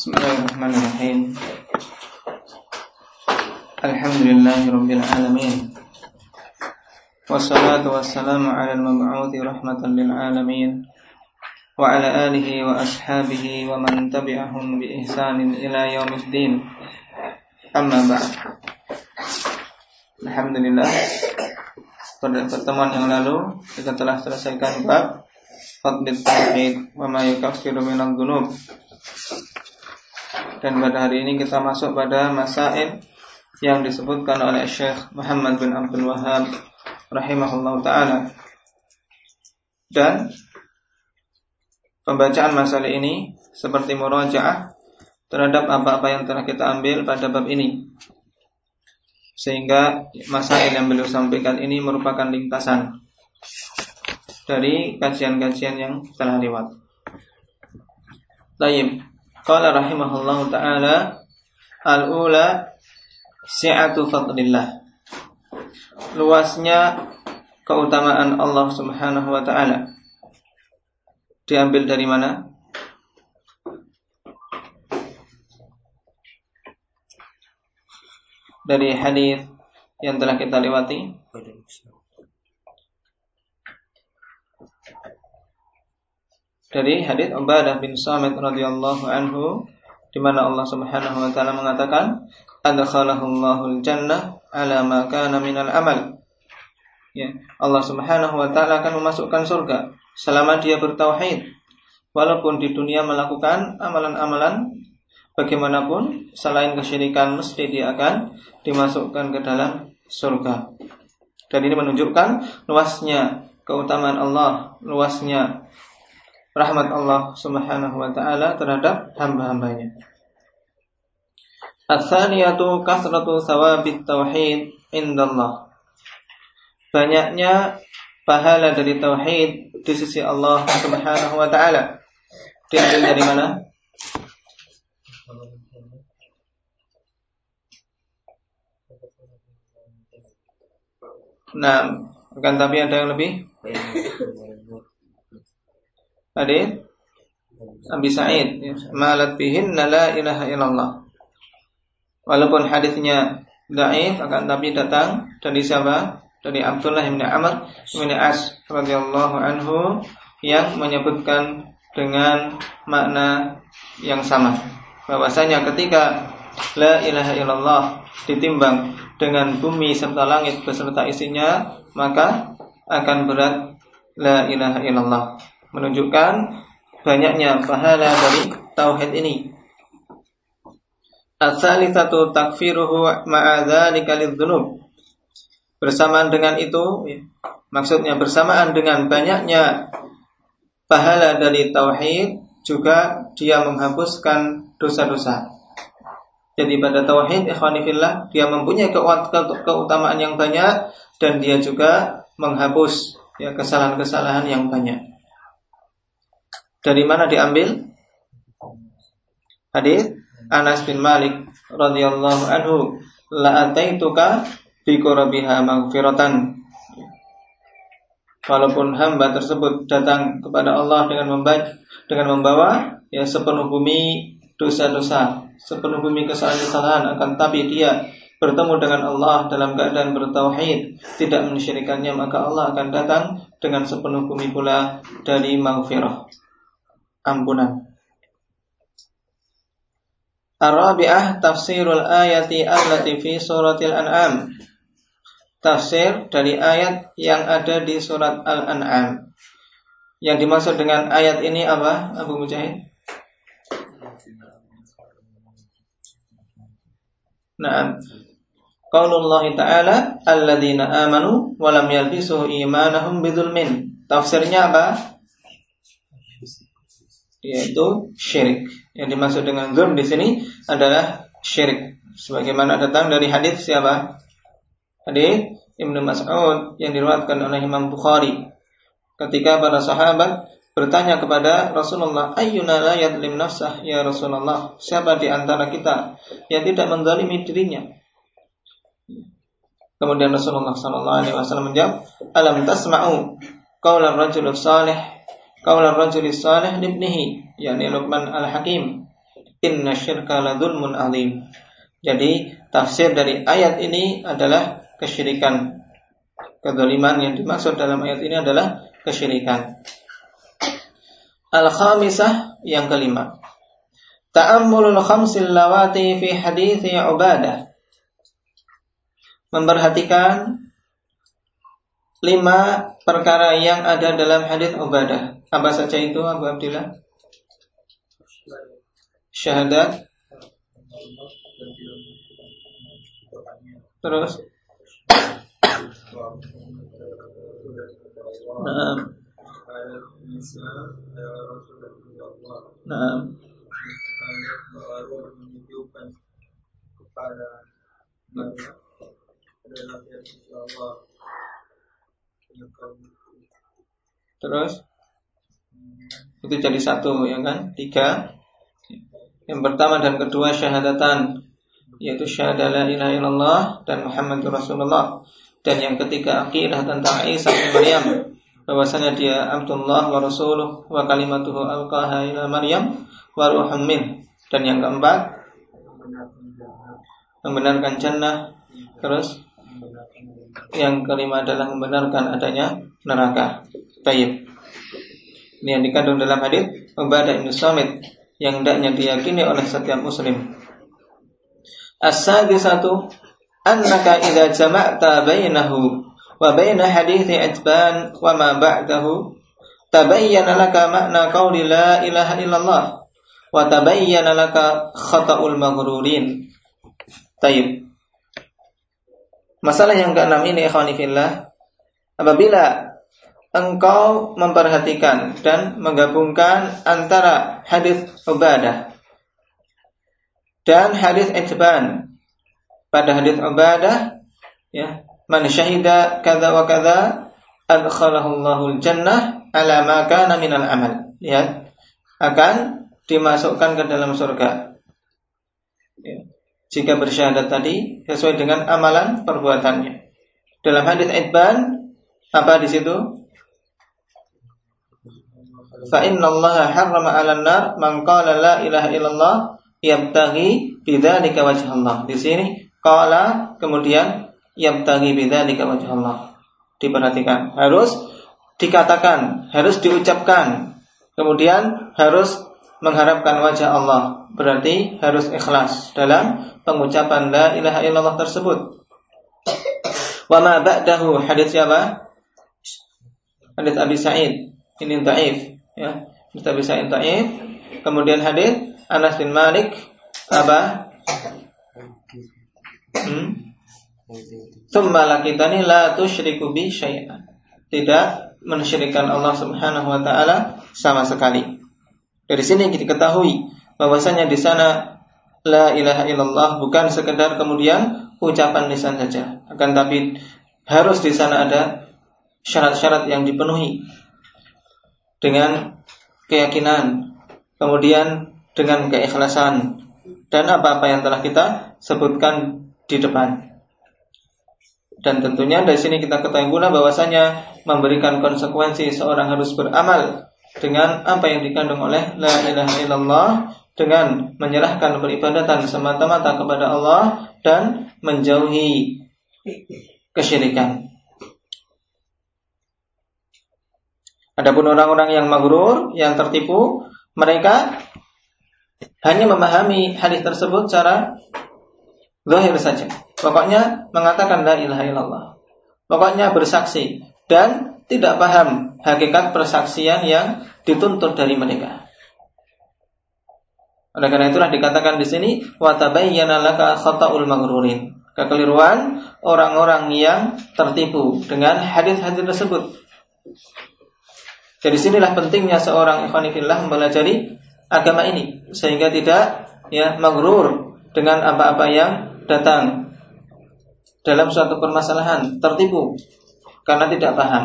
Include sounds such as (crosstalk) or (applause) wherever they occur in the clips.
Bismillahirrahmanirrahim. Alhamdulillahirabbil alamin. Wassalatu wassalamu ala al-mab'uthi rahmatan lil alamin wa ala alihi wa ashabihi wa man tabi'ahum bi ihsanin ila yaumiddin. Amma ba'd. Alhamdulillah pada pertemuan yang lalu kita telah selesaikan bab Fadlit Tauhid wa ma yukaffiru minadh dhunub dan pada hari ini kita masuk pada masail yang disebutkan oleh Syekh Muhammad bin Abdul Wahab rahimahullah taala. Dan pembacaan masalah ini seperti murajaah terhadap apa-apa yang telah kita ambil pada bab ini. Sehingga masail yang beliau sampaikan ini merupakan lintasan dari kajian-kajian yang telah lewat. Tayyib. Qala rahimahullahu taala al-ula si'atu fadlillah. Luasnya keutamaan Allah Subhanahu wa taala. Diambil dari mana? Dari hadis yang telah kita lewati. Dari hadis Ubadah bin Samit radhiyallahu anhu di mana Allah Subhanahu wa taala mengatakan adkhalahullahu jannah ala ma kana minal amal. Ya, Allah Subhanahu wa taala akan memasukkan surga selama dia bertauhid. Walaupun di dunia melakukan amalan-amalan bagaimanapun selain kesyirikan mesti dia akan dimasukkan ke dalam surga. Dan ini menunjukkan luasnya keutamaan Allah, luasnya rahmat Allah Subhanahu wa taala terhadap hamba-hambanya. Ats-tsaniyatu kasratu thawabit tauhid indallah. Banyaknya pahala dari tauhid di sisi Allah Subhanahu wa taala. Diambil dari mana? Nah, akan tapi ada yang lebih? (laughs) Hadis Abi Sa'id ya. malat bihin la ilaha illallah. Walaupun hadisnya dhaif akan tapi datang dari siapa? Dari Abdullah bin Amr bin As radhiyallahu anhu yang menyebutkan dengan makna yang sama. Bahwasanya ketika la ilaha illallah ditimbang dengan bumi serta langit beserta isinya, maka akan berat la ilaha illallah menunjukkan banyaknya pahala dari tauhid ini. As-salisatu takfiruhu ma'a lidzunub. Bersamaan dengan itu, ya, maksudnya bersamaan dengan banyaknya pahala dari tauhid juga dia menghapuskan dosa-dosa. Jadi pada tauhid ikhwanifillah dia mempunyai keutamaan yang banyak dan dia juga menghapus ya kesalahan-kesalahan yang banyak. Dari mana diambil? Hadis Anas bin Malik radhiyallahu anhu, la ataituka bi qurbiha maghfiratan. Walaupun hamba tersebut datang kepada Allah dengan membawa dengan membawa ya sepenuh bumi dosa-dosa, sepenuh bumi kesalahan-kesalahan akan tapi dia bertemu dengan Allah dalam keadaan bertauhid, tidak mensyirikannya, maka Allah akan datang dengan sepenuh bumi pula dari maghfirah ampunan. Ar-rabi'ah tafsirul ayati allati fi suratil an'am. Tafsir dari ayat yang ada di surat Al-An'am. Yang dimaksud dengan ayat ini apa, Abu Mujahid? Nah, Qaulullah Ta'ala Alladzina amanu Walam yalbisu imanahum bidulmin Tafsirnya apa? Yaitu syirik. Yang dimaksud dengan zulm di sini adalah syirik. Sebagaimana datang dari hadis siapa? Hadis Ibnu Mas'ud yang diriwayatkan oleh Imam Bukhari. Ketika para sahabat bertanya kepada Rasulullah, "Ayyuna la yadlim nafsah ya Rasulullah?" Siapa di antara kita yang tidak menzalimi dirinya? Kemudian Rasulullah sallallahu alaihi wasallam menjawab, "Alam tasma'u qaulan rajul salih Kaulah rajul salih libnihi yakni Luqman al-Hakim inna syirka ladzulmun alim. Jadi tafsir dari ayat ini adalah kesyirikan. Kedoliman yang dimaksud dalam ayat ini adalah kesyirikan. Al-khamisah yang kelima. Ta'ammulul khamsil lawati fi hadithi Ubadah. Memperhatikan lima perkara yang ada dalam hadis Ubadah. Apa saja itu Abu Abdillah? Syahadat. Terus. Nah. Nah. Terus itu jadi satu ya kan? Tiga. Yang pertama dan kedua syahadatan yaitu syahadat la ilaha illallah dan Muhammad Rasulullah. Dan yang ketiga akidah tentang Isa bin Maryam bahwasanya dia Abdullah wa Rasuluh wa kalimatuhu alqaha ila Maryam wa. Dan yang keempat membenarkan jannah terus yang kelima adalah membenarkan adanya neraka. Baik. Ini yang dikandung dalam hadis Ubadah bin Samit yang hendaknya diyakini oleh setiap muslim. As-sadisatu annaka idza jama'ta bainahu wa baina hadithi Atban wa ma ba'dahu tabayyana laka makna qawli la ilaha illallah wa tabayyana laka khata'ul maghrurin. Tayyib. Masalah yang keenam ini ikhwanifillah apabila engkau memperhatikan dan menggabungkan antara hadis ibadah dan hadis itban pada hadis ibadah ya man syahida kadza wa kadza adkhalahu Allahul jannah ala ma kana minal amal lihat akan dimasukkan ke dalam surga ya jika bersyahadat tadi sesuai dengan amalan perbuatannya. Dalam hadis Idban apa di situ? Fa inna Allah harrama 'alan nar man qala la ilaha illallah yabtaghi bidzalika wajh Allah. Di sini qala kemudian yabtaghi bidzalika wajh Allah. Diperhatikan, harus dikatakan, harus diucapkan. Kemudian harus mengharapkan wajah Allah. Berarti harus ikhlas dalam pengucapan la ilaha illallah tersebut. Wa ma ba'dahu hadis siapa? Hadis Abi Sa'id. Ini dhaif ya. Sa'id dhaif. Kemudian hadis Anas bin Malik apa? Hmm? Tsumma lakitani la tusyriku bi syai'an. Tidak mensyirikan Allah Subhanahu wa taala sama sekali. Dari sini kita ketahui bahwasanya di sana la ilaha illallah bukan sekedar kemudian ucapan lisan saja, akan tapi harus di sana ada syarat-syarat yang dipenuhi dengan keyakinan, kemudian dengan keikhlasan dan apa-apa yang telah kita sebutkan di depan. Dan tentunya dari sini kita ketahui pula bahwasanya memberikan konsekuensi seorang harus beramal dengan apa yang dikandung oleh la ilaha illallah dengan menyerahkan peribadatan semata-mata kepada Allah dan menjauhi kesyirikan. Adapun orang-orang yang magrur, yang tertipu, mereka hanya memahami hadis tersebut secara zahir saja. Pokoknya mengatakan la ilaha illallah. Pokoknya bersaksi dan tidak paham hakikat persaksian yang dituntut dari mereka. Oleh karena itulah dikatakan di sini wa tabayyana laka khata'ul maghrurin. Kekeliruan orang-orang yang tertipu dengan hadis-hadis tersebut. Jadi sinilah pentingnya seorang ikhwanifillah mempelajari agama ini sehingga tidak ya maghrur dengan apa-apa yang datang dalam suatu permasalahan tertipu karena tidak paham.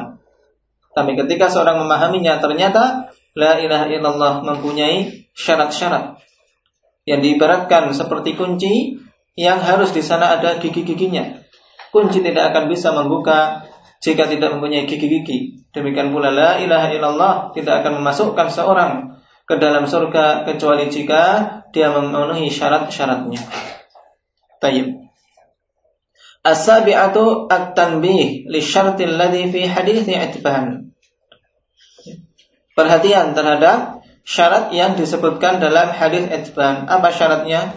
Tapi ketika seorang memahaminya ternyata la ilaha illallah mempunyai syarat-syarat yang diibaratkan seperti kunci yang harus di sana ada gigi-giginya. Kunci tidak akan bisa membuka jika tidak mempunyai gigi-gigi. Demikian pula la ilaha illallah tidak akan memasukkan seorang ke dalam surga kecuali jika dia memenuhi syarat-syaratnya. Tayyib. As-sabi'atu at-tanbih li syartil ladzi fi hadits Itban. Perhatian terhadap syarat yang disebutkan dalam hadis Itban. Apa syaratnya?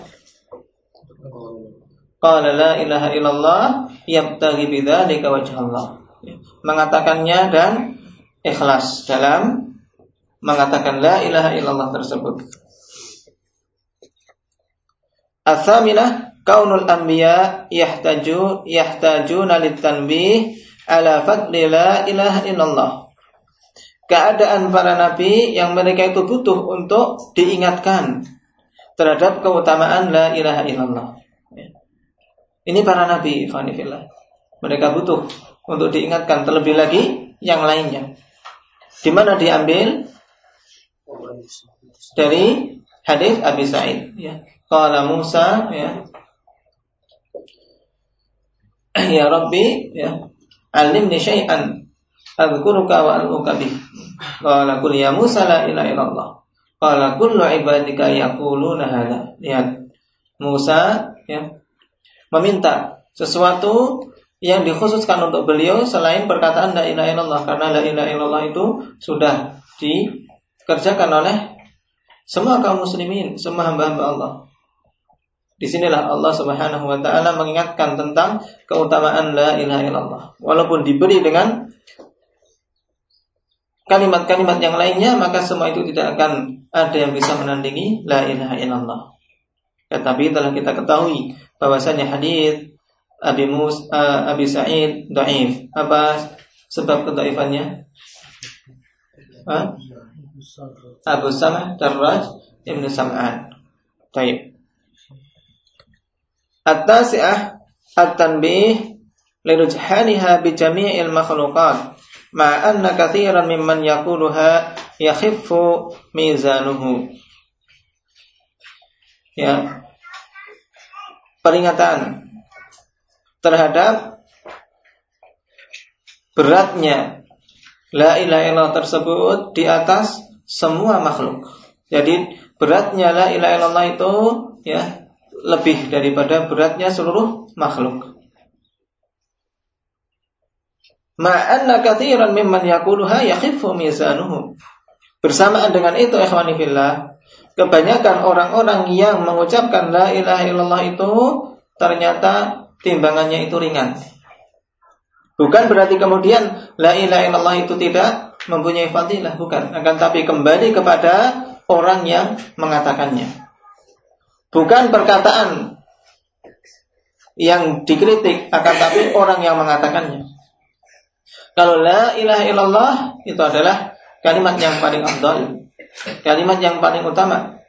Qala la ilaha illallah yabtaghi bidzalika wajhallah. Mengatakannya dan ikhlas dalam mengatakan la ilaha illallah tersebut. Atsaminah kaunul anbiya yahtaju yahtajuna litanbih ala fadli la ilaha illallah. Keadaan para nabi yang mereka itu butuh untuk diingatkan terhadap keutamaan la ilaha illallah. Ini para nabi. Mereka butuh untuk diingatkan terlebih lagi yang lainnya. Di mana diambil? Dari hadis Abi Sa'id. Ya. Qala Musa ya, ya Rabbi ya. Alimni syai'an adzkuruka wa aluka bih. Qala qul ya Musa la ilaha illallah. Qala kullu ibadika yaquluna hadza lihat. Musa ya. Meminta sesuatu yang dikhususkan untuk beliau selain perkataan la ilaha illallah karena la ilaha illallah itu sudah dikerjakan oleh semua kaum muslimin, semua hamba-hamba Allah. Di sinilah Allah Subhanahu wa taala mengingatkan tentang keutamaan la ilaha illallah. Walaupun diberi dengan kalimat-kalimat yang lainnya, maka semua itu tidak akan ada yang bisa menandingi la ilaha illallah. Tetapi telah kita ketahui bahwasanya hadis Abi Mus uh, Abi Sa'id dhaif. Apa sebab kedhaifannya? Abu Samah Darraj Ibn Sam'an. Baik. At-tasi'ah at-tanbih lirujhaniha bi jami'il makhluqat ma anna katsiran mimman yaquluha yakhiffu mizanuhu. Ya. Peringatan terhadap beratnya la ilaha illallah tersebut di atas semua makhluk. Jadi beratnya la ilaha illallah itu ya lebih daripada beratnya seluruh makhluk. Ma'anna katsiran mimman yaquluha yakhiffu mizanuhu. Bersamaan dengan itu ikhwani fillah, kebanyakan orang-orang yang mengucapkan la ilaha illallah itu ternyata timbangannya itu ringan. Bukan berarti kemudian la ilaha illallah itu tidak mempunyai fadilah, bukan. Akan tapi kembali kepada orang yang mengatakannya. Bukan perkataan yang dikritik, akan tapi orang yang mengatakannya. Kalau la ilaha illallah itu adalah kalimat yang paling afdal, kalimat yang paling utama.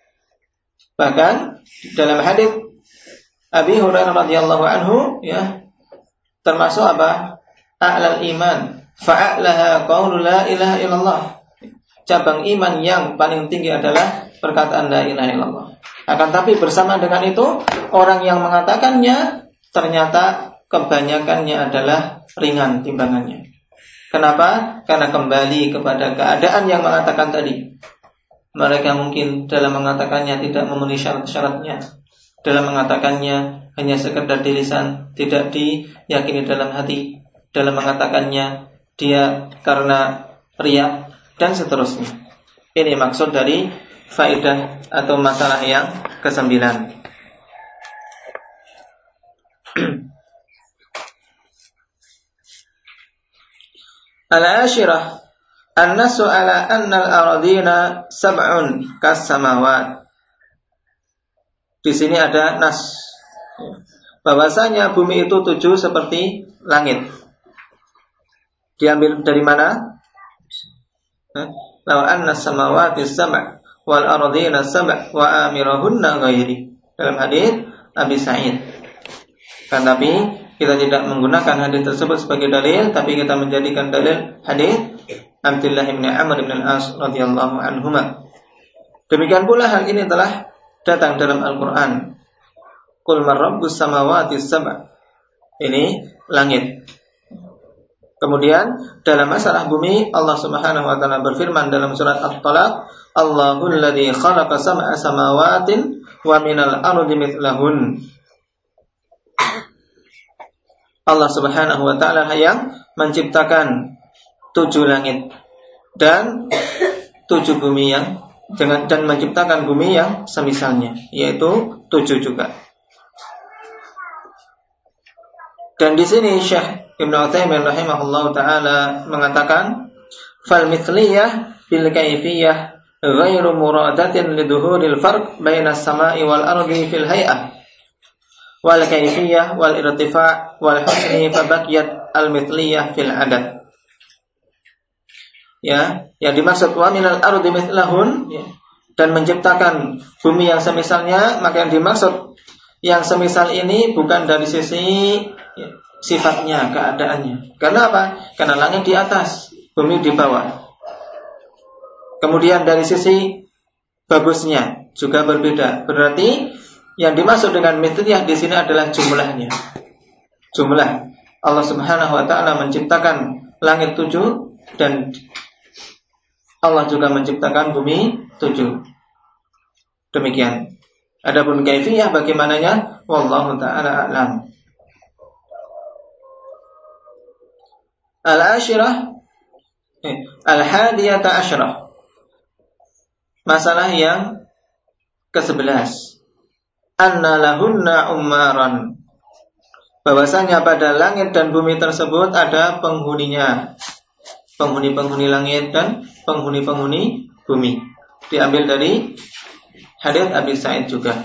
Bahkan dalam hadis Abi Hurairah radhiyallahu anhu ya termasuk apa? A'lal iman, fa'alaha qaulu la ilaha illallah. Cabang iman yang paling tinggi adalah perkataan la ilaha illallah. Akan tapi bersama dengan itu orang yang mengatakannya ternyata kebanyakannya adalah ringan timbangannya. Kenapa? Karena kembali kepada keadaan yang mengatakan tadi. Mereka mungkin dalam mengatakannya tidak memenuhi syarat-syaratnya. Dalam mengatakannya hanya sekedar di lisan, tidak diyakini dalam hati. Dalam mengatakannya dia karena riak dan seterusnya. Ini maksud dari faedah atau masalah yang kesembilan. (clears throat) Al-ashirah An-nasu ala anna al-aradina sab'un kas-samawat. Di sini ada nas. Bahwasanya bumi itu tujuh seperti langit. Diambil dari mana? Law anna samawati sab'a wal ardina sab' wa amirahunna ghairi. Dalam hadis Abi Sa'id. Kan tapi kita tidak menggunakan hadis tersebut sebagai dalil, tapi kita menjadikan dalil hadis Abdullah bin Amr bin Al-As radhiyallahu anhuma. Demikian pula hal ini telah datang dalam Al-Qur'an. Qul man rabbus samawati sab'. Ini langit. Kemudian dalam masalah bumi Allah Subhanahu wa taala berfirman dalam surat At-Talaq Allahul ladzi khalaqa sab'a samawatin wa minal ardi mithlahun. Allah Subhanahu wa taala yang menciptakan tujuh langit dan tujuh bumi yang dengan dan menciptakan bumi yang semisalnya yaitu tujuh juga. Dan di sini Syekh Ibn Utsaimin rahimahullah taala mengatakan fal mithliyah bil kaifiyah ghairu muradatin liduhuril farq baina samai wal ardi fil hay'ah wal kaifiyah wal irtifa' wal husni fabaqiyat al mithliyah fil adad ya yang dimaksud wa minal ardi mithlahun ya, dan menciptakan bumi yang semisalnya maka yang dimaksud yang semisal ini bukan dari sisi ya, sifatnya keadaannya karena apa karena langit di atas bumi di bawah Kemudian dari sisi bagusnya juga berbeda. Berarti yang dimaksud dengan mitliyah di sini adalah jumlahnya. Jumlah. Allah Subhanahu wa taala menciptakan langit tujuh dan Allah juga menciptakan bumi tujuh. Demikian. Adapun kaifiyah bagaimananya wallahu taala alam. Al-ashirah eh, Al-hadiyata asyrah masalah yang ke-11. Anna lahunna ummaran. Bahwasanya pada langit dan bumi tersebut ada penghuninya. Penghuni-penghuni langit dan penghuni-penghuni bumi. Diambil dari hadits Abi Sa'id juga.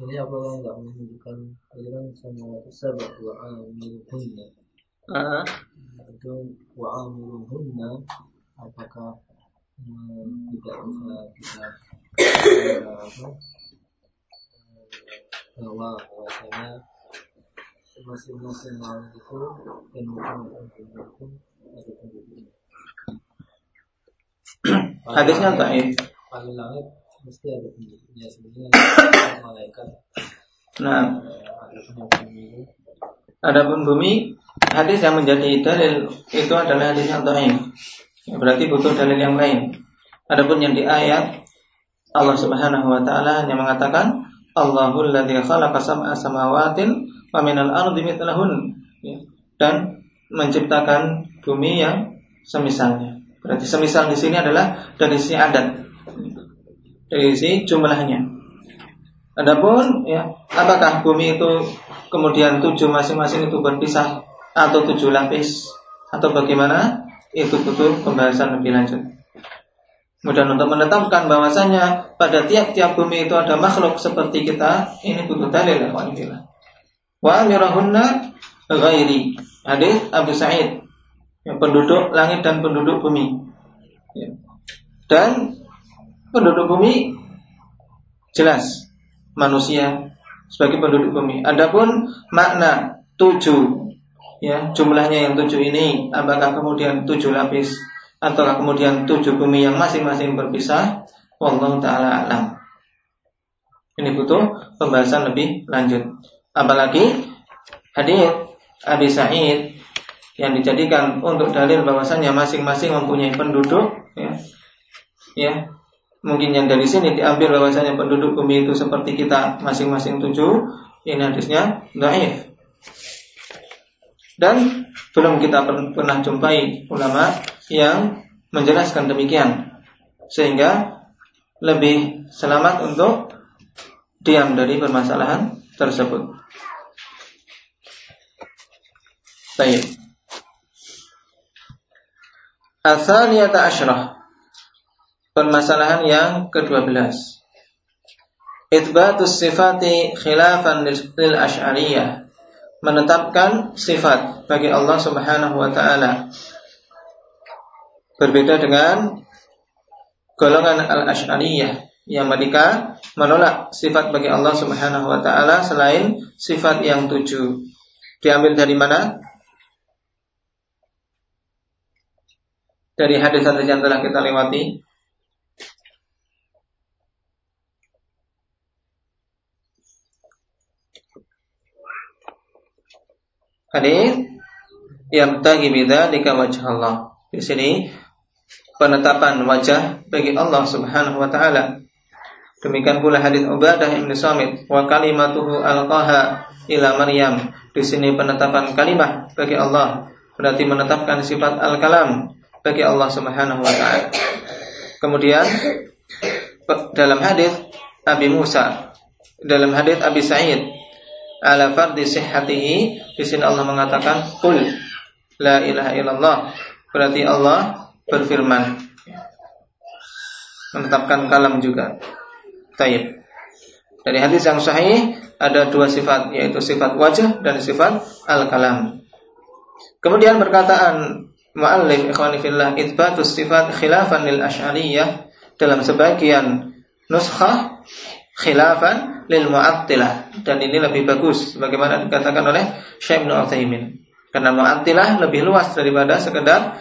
Ini apa yang enggak menunjukkan aliran sama sabak wa amiruhunna. Uh. Itu wa amiruhunna apakah tidak usah kita apa bahwa bahwasanya masing-masing orang itu dan (clears throat) Hadisnya taib. Paling langit mesti ada penduduknya sebenarnya malaikat. Nah, Adapun bumi, hadis yang menjadi dalil itu adalah hadis yang. Ya, berarti butuh dalil yang lain. Adapun yang di ayat Allah Subhanahu wa taala yang mengatakan Allahul ladzi khalaqa sab'a samawatin wa minal ardi mithlahun ya. dan menciptakan bumi yang semisalnya. Berarti semisal di sini adalah dari sisi adat. Dari sisi jumlahnya. Adapun ya, apakah bumi itu kemudian tujuh masing-masing itu berpisah atau tujuh lapis atau bagaimana? itu butuh pembahasan lebih lanjut. Kemudian untuk menetapkan bahwasanya pada tiap-tiap bumi itu ada makhluk seperti kita, ini butuh dalil ya Wa amirahunna ghairi. Hadis Abu Sa'id. Yang penduduk langit dan penduduk bumi. Ya. Dan penduduk bumi jelas manusia sebagai penduduk bumi. Adapun makna tujuh ya jumlahnya yang tujuh ini apakah kemudian tujuh lapis atau kemudian tujuh bumi yang masing-masing berpisah wallahu taala alam ini butuh pembahasan lebih lanjut apalagi hadis Abi Sa'id yang dijadikan untuk dalil bahwasanya masing-masing mempunyai penduduk ya. Ya. Mungkin yang dari sini diambil bahwasanya penduduk bumi itu seperti kita masing-masing tujuh ini hadisnya dhaif. Dan belum kita pernah jumpai ulama yang menjelaskan demikian sehingga lebih selamat untuk diam dari permasalahan tersebut. Baik. Asaliyata asyrah Permasalahan yang ke-12 Itbatus sifati khilafan lil ash'ariyah menetapkan sifat bagi Allah Subhanahu wa taala. Berbeda dengan golongan Al-Asy'ariyah yang mereka menolak sifat bagi Allah Subhanahu wa taala selain sifat yang tujuh. Diambil dari mana? Dari hadis-hadis yang telah kita lewati. hadis yang tagi di wajah Allah. Di sini penetapan wajah bagi Allah Subhanahu wa taala. Demikian pula hadis Ubadah bin Samit wa kalimatuhu alqaha ila Maryam. Di sini penetapan kalimat bagi Allah berarti menetapkan sifat al-kalam bagi Allah Subhanahu wa taala. Kemudian dalam hadis Abi Musa, dalam hadis Abi Sa'id ala fardi sihhatihi di sini Allah mengatakan qul la ilaha illallah berarti Allah berfirman menetapkan kalam juga Taib. Dari hadis yang sahih ada dua sifat yaitu sifat wajah dan sifat al-kalam. Kemudian perkataan muallif ikhwani fillah itsbatus sifat khilafan lil asy'ariyah dalam sebagian nuskhah khilafan lil mu'attilah dan ini lebih bagus bagaimana dikatakan oleh Syekh Ibnu Utsaimin. Karena mu'attilah lebih luas daripada sekedar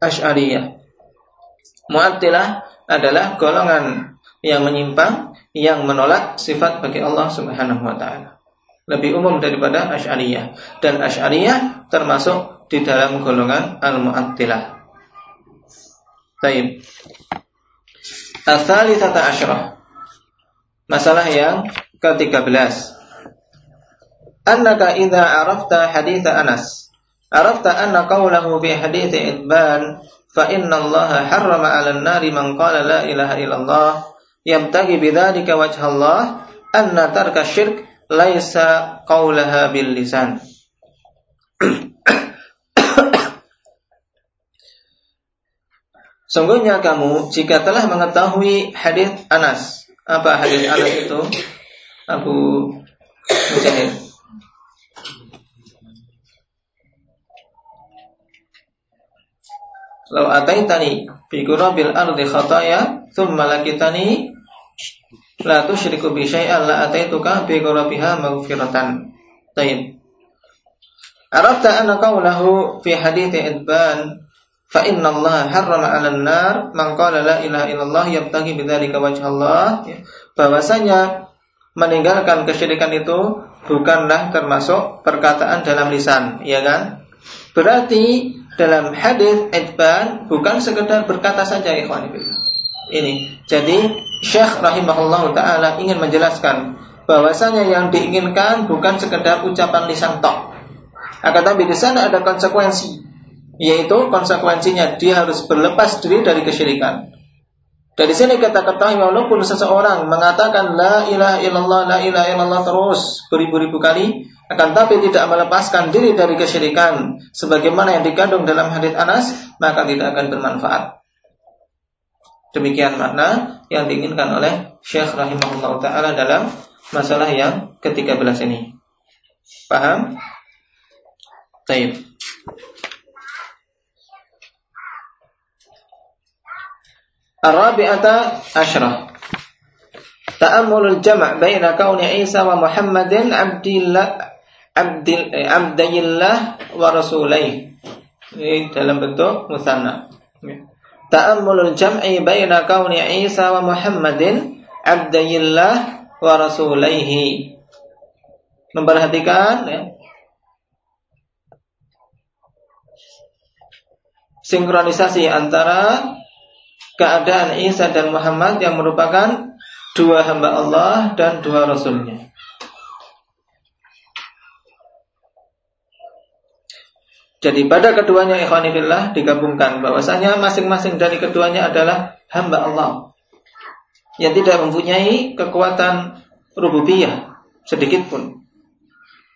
asy'ariyah. Mu'attilah adalah golongan yang menyimpang yang menolak sifat bagi Allah Subhanahu wa taala. Lebih umum daripada Asy'ariyah dan Asy'ariyah termasuk di dalam golongan Al-Mu'attilah. Baik. Ats-tsalitsata asyrah. Masalah yang ke-13. Annaka idza arafta hadits Anas, arafta anna qawlahu bi hadits Ibban fa inna Allah harrama 'alan nari man qala la ilaha illallah yabtaghi bidzalika wajha Allah anna tarka syirk laisa qaulaha bil lisan (clears throat) Sungguhnya kamu jika telah mengetahui hadis Anas, apa hadis Anas itu? Abu Mujahid. Lau ataitani fi qurabil ardi khataya thumma lakitani la tusyriku bi syai'an la ataituka bi qurabiha maghfiratan. Taib. Arafta anna qawlahu fi hadits Idban fa inna Allah harrama 'alan nar man qala la ilaha illallah yabtaghi bidzalika wajha Allah bahwasanya meninggalkan kesyirikan itu bukanlah termasuk perkataan dalam lisan, ya kan? Berarti dalam hadis Idban bukan sekedar berkata saja ikhwan Ini. Jadi Syekh rahimahullah taala ingin menjelaskan bahwasanya yang diinginkan bukan sekedar ucapan lisan tok. Akan tapi di sana ada konsekuensi, yaitu konsekuensinya dia harus berlepas diri dari kesyirikan. Dari sini kita ketahui walaupun seseorang mengatakan la ilaha illallah la ilaha illallah terus beribu-ribu kali, akan tapi tidak melepaskan diri dari kesyirikan. Sebagaimana yang dikandung dalam hadits Anas maka tidak akan bermanfaat. Demikian makna yang diinginkan oleh Syekh rahimahullah taala dalam masalah yang ke-13 ini. Paham? Taib Arabi'ata asyrah Ta'amulul jama' baina kauni Isa wa Muhammadin abdillah abdil eh, abdillah dalam bentuk musanna. Ta'ammulul jam'i baina kauni Isa wa Muhammadin abdillah wa. Memperhatikan ya. Sinkronisasi antara keadaan Isa dan Muhammad yang merupakan dua hamba Allah dan dua rasulnya. Jadi pada keduanya ikhwanifillah digabungkan bahwasanya masing-masing dari keduanya adalah hamba Allah yang tidak mempunyai kekuatan rububiyah sedikit pun.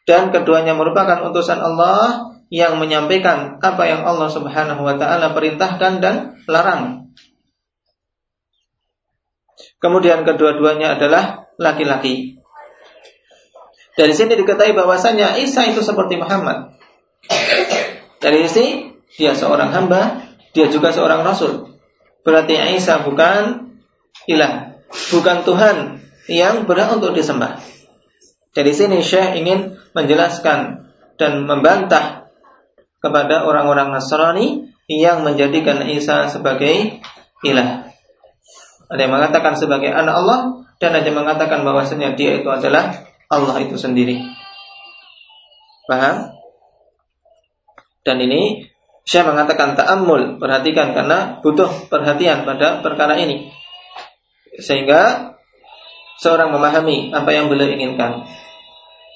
Dan keduanya merupakan utusan Allah yang menyampaikan apa yang Allah Subhanahu wa taala perintahkan dan larang. Kemudian kedua-duanya adalah laki-laki. Dari sini diketahui bahwasanya Isa itu seperti Muhammad. Dari sisi dia seorang hamba, dia juga seorang rasul. Berarti Isa bukan ilah, bukan Tuhan yang berhak untuk disembah. Dari sini Syekh ingin menjelaskan dan membantah kepada orang-orang Nasrani yang menjadikan Isa sebagai ilah. Ada yang mengatakan sebagai anak Allah dan ada yang mengatakan bahwasanya dia itu adalah Allah itu sendiri. Paham? Dan ini Saya mengatakan ta'ammul, perhatikan karena butuh perhatian pada perkara ini. Sehingga seorang memahami apa yang beliau inginkan.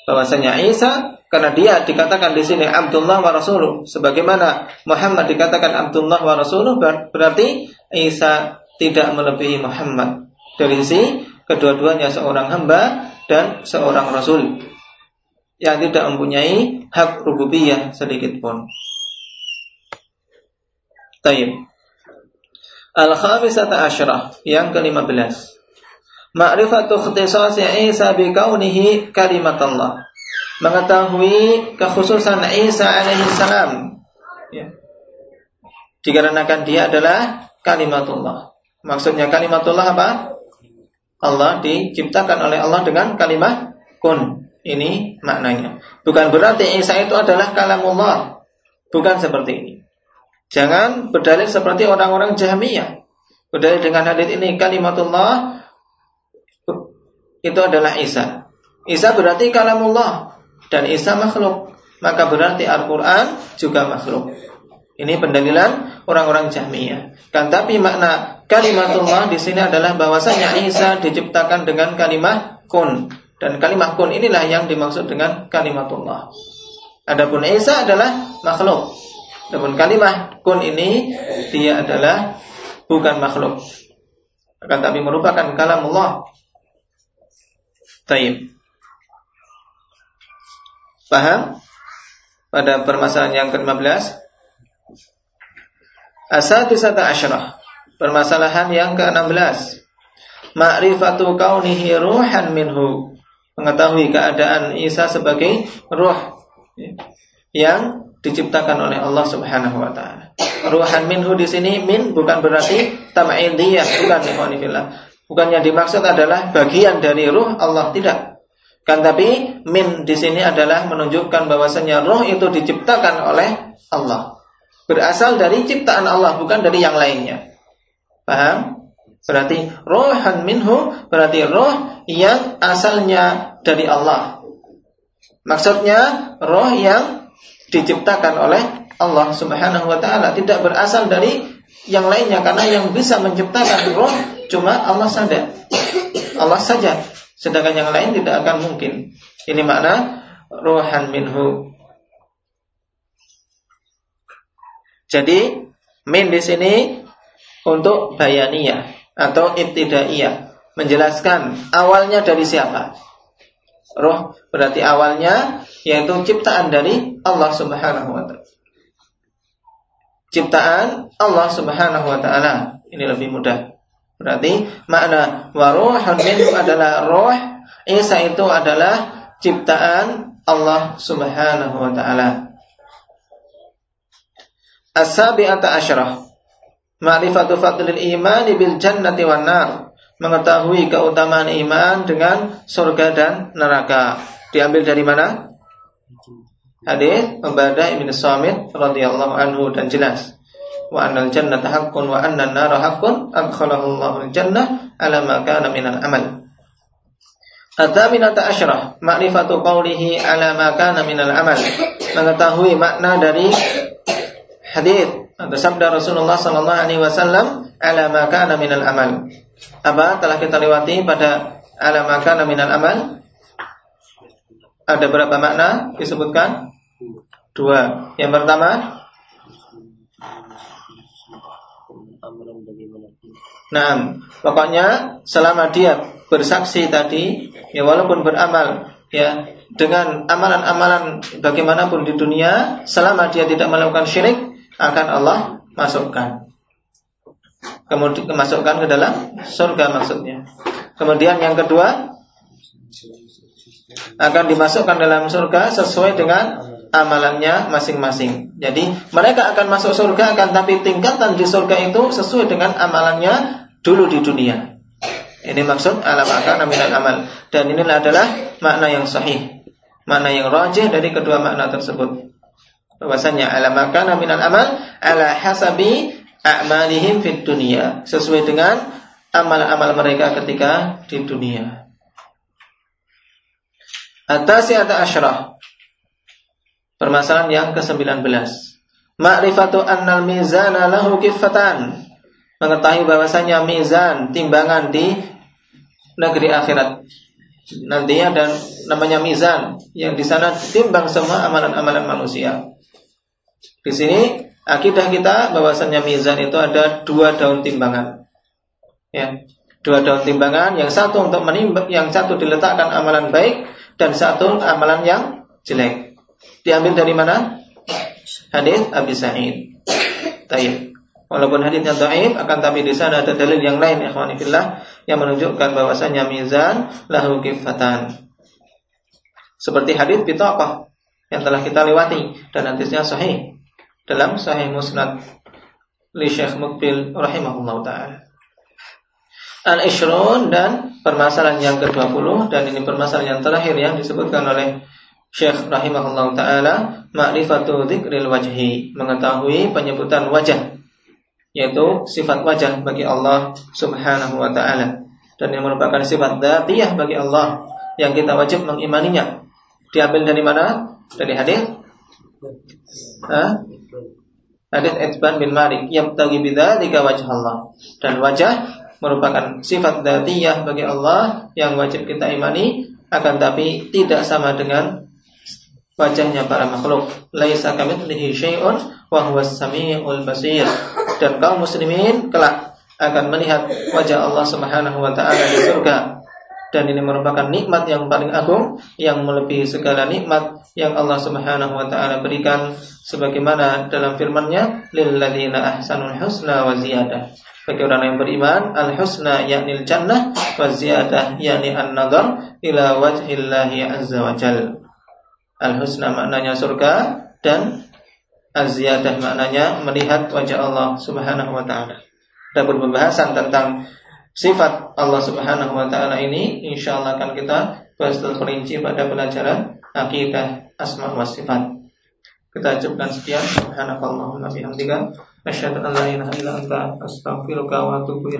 Bahwasanya Isa karena dia dikatakan di sini Abdullah wa Rasuluh sebagaimana Muhammad dikatakan Abdullah wa Rasuluh berarti Isa tidak melebihi Muhammad dari sisi kedua-duanya seorang hamba dan seorang rasul yang tidak mempunyai hak rububiyah sedikit pun. Tayyib. Al-khamisata asyrah yang ke-15. Ma'rifatu ikhtisasi Isa bi kaunihi kalimat Allah. Mengetahui kekhususan Isa alaihi salam. Ya. Dikarenakan dia adalah kalimatullah. Maksudnya kalimatullah apa? Allah diciptakan oleh Allah dengan kalimat kun. Ini maknanya. Bukan berarti Isa itu adalah kalamullah. Bukan seperti ini. Jangan berdalil seperti orang-orang Jahmiyah. Berdalil dengan hadis ini kalimatullah itu adalah Isa. Isa berarti kalamullah dan Isa makhluk. Maka berarti Al-Qur'an juga makhluk. Ini pendalilan orang-orang Jahmiyah. Kan tapi makna kalimatullah di sini adalah bahwasanya Isa diciptakan dengan kalimat kun dan kalimat kun inilah yang dimaksud dengan kalimatullah. Adapun Isa adalah makhluk. Namun kalimat kun ini dia adalah bukan makhluk. Akan tapi merupakan kalam Allah. Taib. Paham? Pada permasalahan yang ke-15 Asal-bisata asyrah Permasalahan yang ke-16 Ma'rifatu kaunihi ruhan minhu Mengetahui keadaan Isa sebagai ruh Yang diciptakan oleh Allah Subhanahu wa taala. Ruhan minhu di sini min bukan berarti tam'idiyah, bukan ikhwanillah. Bukan yang dimaksud adalah bagian dari ruh Allah tidak. Kan tapi min di sini adalah menunjukkan bahwasanya roh itu diciptakan oleh Allah. Berasal dari ciptaan Allah bukan dari yang lainnya. Paham? Berarti rohan minhu berarti roh yang asalnya dari Allah. Maksudnya roh yang diciptakan oleh Allah Subhanahu wa taala, tidak berasal dari yang lainnya karena yang bisa menciptakan roh cuma Allah saja. Allah saja. Sedangkan yang lain tidak akan mungkin. Ini makna rohan minhu. Jadi min di sini untuk bayaniyah atau ibtidaiyah, menjelaskan awalnya dari siapa. Roh berarti awalnya yaitu ciptaan dari Allah Subhanahu wa taala. Ciptaan Allah Subhanahu wa taala. Ini lebih mudah. Berarti makna waruhun minhu adalah roh, Isa itu adalah ciptaan Allah Subhanahu wa taala. As-sabi'ata. Ma'rifatu fadlil iman bil jannati wan nar. Mengetahui keutamaan iman dengan surga dan neraka. Diambil dari mana? Hadis Ubadah bin Samit radhiyallahu anhu dan jelas wa annal jannata haqqun wa anna an-nara haqqun adkhalahu Allahu al-jannah ala ma kana minal amal. At-taminata asyrah ma'rifatu qawlihi ala ma kana minal amal. Mengetahui makna dari hadis atau sabda Rasulullah sallallahu alaihi wasallam ala minal amal. Apa telah kita lewati pada ala ma minal amal? Ada berapa makna disebutkan? Dua. Yang pertama Nah, pokoknya selama dia bersaksi tadi, ya walaupun beramal, ya dengan amalan-amalan bagaimanapun di dunia, selama dia tidak melakukan syirik, akan Allah masukkan. Kemudian masukkan ke dalam surga maksudnya. Kemudian yang kedua, akan dimasukkan dalam surga sesuai dengan amalannya masing-masing. Jadi mereka akan masuk surga akan tapi tingkatan di surga itu sesuai dengan amalannya dulu di dunia. Ini maksud alam akan aminan amal. Dan inilah adalah makna yang sahih. Makna yang rajih dari kedua makna tersebut. Bahwasanya alam akan aminan amal ala hasabi a'malihim fit dunia. Sesuai dengan amal-amal mereka ketika di dunia. Atasi ada asyrah. Permasalahan yang ke-19. Ma'rifatu annal mizana lahu kifatan. Mengetahui bahwasanya mizan, timbangan di negeri akhirat. Nantinya dan namanya mizan yang di sana timbang semua amalan-amalan manusia. Di sini akidah kita bahwasanya mizan itu ada dua daun timbangan. Ya, dua daun timbangan yang satu untuk menimbang, yang satu diletakkan amalan baik dan satu amalan yang jelek. Diambil dari mana? hadis Abi Sa'id. Taib. Walaupun hadisnya dhaif akan tapi di sana ada dalil yang lain ikhwani fillah yang menunjukkan bahwasanya mizan lahu kifatan. Seperti hadis bitaqah yang telah kita lewati dan hadisnya sahih dalam sahih Musnad li Syekh Mukbil rahimahullah taala. Al-Ishrun dan permasalahan yang ke-20 dan ini permasalahan yang terakhir yang disebutkan oleh Syekh rahimahullah taala ma'rifatu dzikril wajhi, mengetahui penyebutan wajah yaitu sifat wajah bagi Allah Subhanahu wa taala dan yang merupakan sifat dzatiyah bagi Allah yang kita wajib mengimaninya. Diambil dari mana? Dari hadis Hah? Hadis Itban bin Malik yang tagi bidzalika wajh Allah dan wajah merupakan sifat dzatiyah bagi Allah yang wajib kita imani akan tapi tidak sama dengan wajahnya para makhluk. Laisa kamitslihi syai'un wa huwas samiul basir. Dan kaum muslimin kelak akan melihat wajah Allah Subhanahu wa taala di surga. Dan ini merupakan nikmat yang paling agung yang melebihi segala nikmat yang Allah Subhanahu wa taala berikan sebagaimana dalam firman-Nya lilladzina ahsanul husna wa ziyadah. Bagi orang yang beriman, al-husna yakni al-jannah wa ziyadah yakni an-nadhar ila wajhillahi azza wa jalla. Al-husna maknanya surga dan az-ziyadah maknanya melihat wajah Allah Subhanahu wa taala. Ada pembahasan tentang sifat Allah Subhanahu wa taala ini insyaallah akan kita bahas terperinci pada pelajaran akidah asma wa sifat. Kita cukupkan sekian. Subhanakallahumma bihamdika asyhadu an la ilaha illa anta astaghfiruka wa atubu.